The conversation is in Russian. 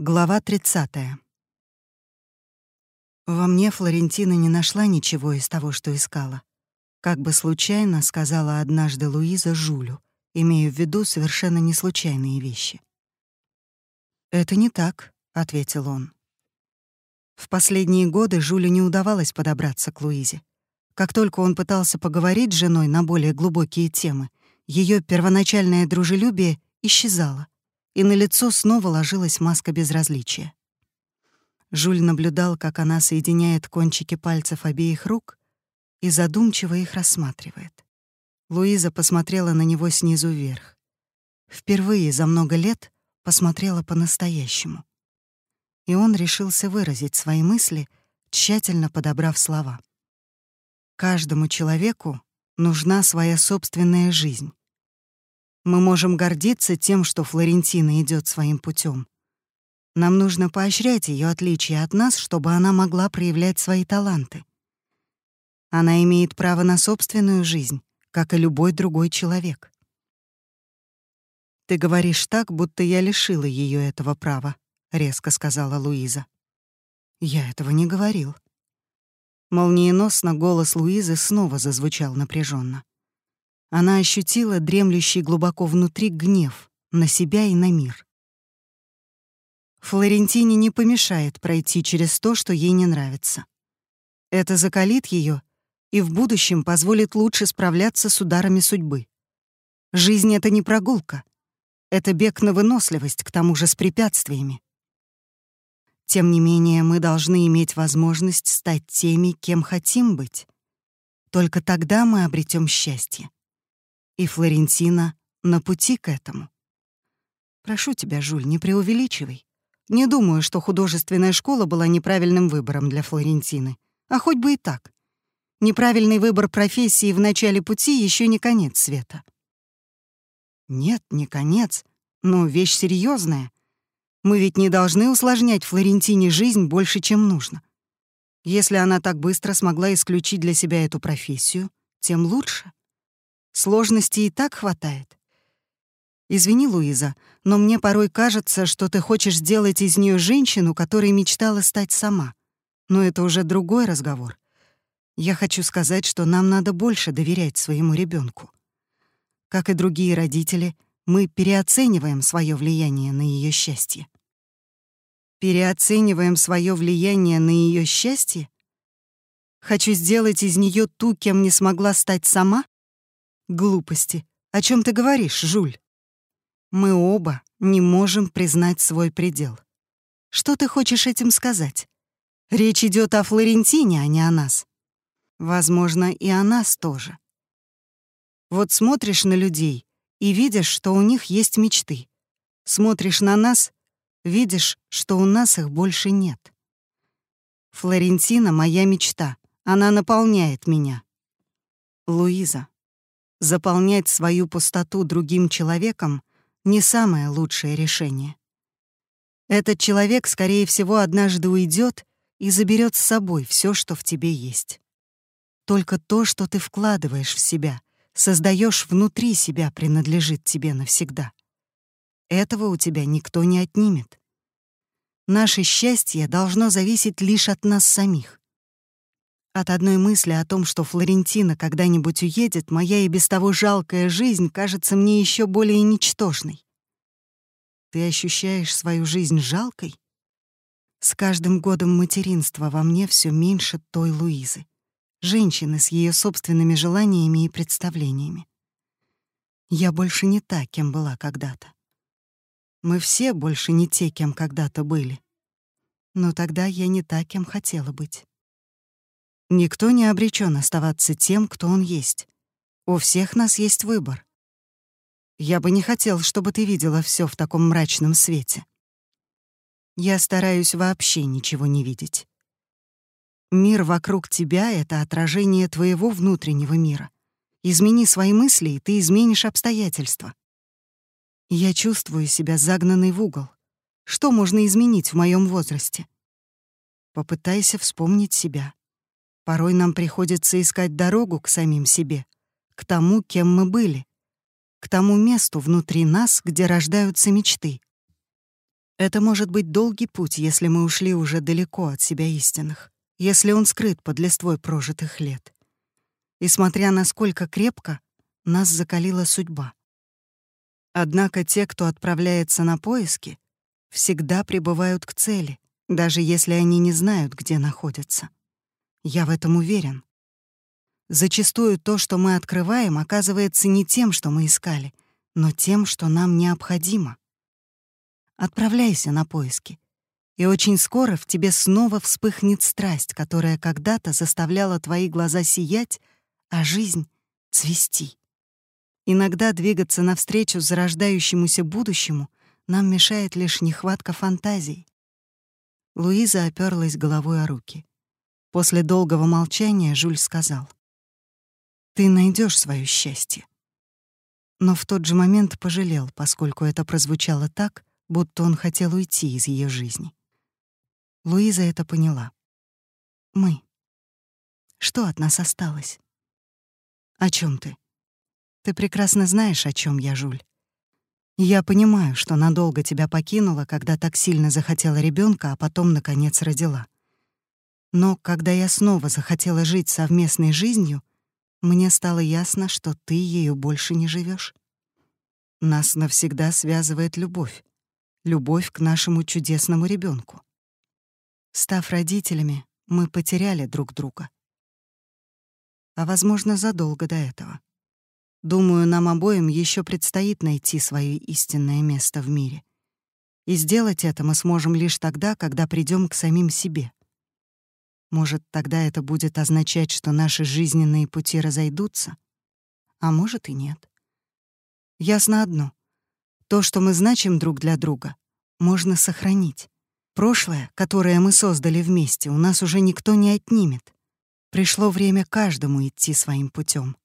Глава 30. Во мне Флорентина не нашла ничего из того, что искала. Как бы случайно сказала однажды Луиза Жулю, имея в виду совершенно не случайные вещи. «Это не так», — ответил он. В последние годы Жулю не удавалось подобраться к Луизе. Как только он пытался поговорить с женой на более глубокие темы, ее первоначальное дружелюбие исчезало — и на лицо снова ложилась маска безразличия. Жуль наблюдал, как она соединяет кончики пальцев обеих рук и задумчиво их рассматривает. Луиза посмотрела на него снизу вверх. Впервые за много лет посмотрела по-настоящему. И он решился выразить свои мысли, тщательно подобрав слова. Каждому человеку нужна своя собственная жизнь. Мы можем гордиться тем, что Флорентина идет своим путем. Нам нужно поощрять ее отличие от нас, чтобы она могла проявлять свои таланты. Она имеет право на собственную жизнь, как и любой другой человек. «Ты говоришь так, будто я лишила ее этого права», — резко сказала Луиза. «Я этого не говорил». Молниеносно голос Луизы снова зазвучал напряженно. Она ощутила дремлющий глубоко внутри гнев на себя и на мир. Флорентине не помешает пройти через то, что ей не нравится. Это закалит ее и в будущем позволит лучше справляться с ударами судьбы. Жизнь — это не прогулка. Это бег на выносливость, к тому же с препятствиями. Тем не менее, мы должны иметь возможность стать теми, кем хотим быть. Только тогда мы обретем счастье и Флорентина на пути к этому. Прошу тебя, Жуль, не преувеличивай. Не думаю, что художественная школа была неправильным выбором для Флорентины. А хоть бы и так. Неправильный выбор профессии в начале пути еще не конец света. Нет, не конец, но вещь серьезная. Мы ведь не должны усложнять Флорентине жизнь больше, чем нужно. Если она так быстро смогла исключить для себя эту профессию, тем лучше. Сложностей и так хватает. Извини, Луиза, но мне порой кажется, что ты хочешь сделать из нее женщину, которой мечтала стать сама. Но это уже другой разговор. Я хочу сказать, что нам надо больше доверять своему ребенку. Как и другие родители, мы переоцениваем свое влияние на ее счастье. Переоцениваем свое влияние на ее счастье? Хочу сделать из нее ту, кем не смогла стать сама? Глупости. О чем ты говоришь, Жуль? Мы оба не можем признать свой предел. Что ты хочешь этим сказать? Речь идет о Флорентине, а не о нас. Возможно, и о нас тоже. Вот смотришь на людей и видишь, что у них есть мечты. Смотришь на нас, видишь, что у нас их больше нет. Флорентина — моя мечта. Она наполняет меня. Луиза. Заполнять свою пустоту другим человеком — не самое лучшее решение. Этот человек, скорее всего, однажды уйдет и заберет с собой все, что в тебе есть. Только то, что ты вкладываешь в себя, создаешь внутри себя, принадлежит тебе навсегда. Этого у тебя никто не отнимет. Наше счастье должно зависеть лишь от нас самих. От одной мысли о том, что Флорентина когда-нибудь уедет, моя и без того жалкая жизнь кажется мне еще более ничтожной. Ты ощущаешь свою жизнь жалкой? С каждым годом материнства во мне все меньше той Луизы, женщины с ее собственными желаниями и представлениями. Я больше не та, кем была когда-то. Мы все больше не те, кем когда-то были. Но тогда я не та, кем хотела быть. Никто не обречен оставаться тем, кто он есть. У всех нас есть выбор. Я бы не хотел, чтобы ты видела все в таком мрачном свете. Я стараюсь вообще ничего не видеть. Мир вокруг тебя — это отражение твоего внутреннего мира. Измени свои мысли, и ты изменишь обстоятельства. Я чувствую себя загнанной в угол. Что можно изменить в моем возрасте? Попытайся вспомнить себя. Порой нам приходится искать дорогу к самим себе, к тому, кем мы были, к тому месту внутри нас, где рождаются мечты. Это может быть долгий путь, если мы ушли уже далеко от себя истинных, если он скрыт под листвой прожитых лет. И смотря насколько крепко, нас закалила судьба. Однако те, кто отправляется на поиски, всегда прибывают к цели, даже если они не знают, где находятся. Я в этом уверен. Зачастую то, что мы открываем, оказывается не тем, что мы искали, но тем, что нам необходимо. Отправляйся на поиски, и очень скоро в тебе снова вспыхнет страсть, которая когда-то заставляла твои глаза сиять, а жизнь — цвести. Иногда двигаться навстречу зарождающемуся будущему нам мешает лишь нехватка фантазий. Луиза оперлась головой о руки. После долгого молчания Жюль сказал. Ты найдешь свое счастье. Но в тот же момент пожалел, поскольку это прозвучало так, будто он хотел уйти из ее жизни. Луиза это поняла. Мы. Что от нас осталось? О чем ты? Ты прекрасно знаешь, о чем я, Жуль. Я понимаю, что надолго тебя покинула, когда так сильно захотела ребенка, а потом, наконец, родила. Но когда я снова захотела жить совместной жизнью, мне стало ясно, что ты ею больше не живешь. Нас навсегда связывает любовь. Любовь к нашему чудесному ребенку. Став родителями, мы потеряли друг друга. А, возможно, задолго до этого. Думаю, нам обоим еще предстоит найти свое истинное место в мире. И сделать это мы сможем лишь тогда, когда придем к самим себе. Может, тогда это будет означать, что наши жизненные пути разойдутся? А может и нет. Ясно одно. То, что мы значим друг для друга, можно сохранить. Прошлое, которое мы создали вместе, у нас уже никто не отнимет. Пришло время каждому идти своим путем.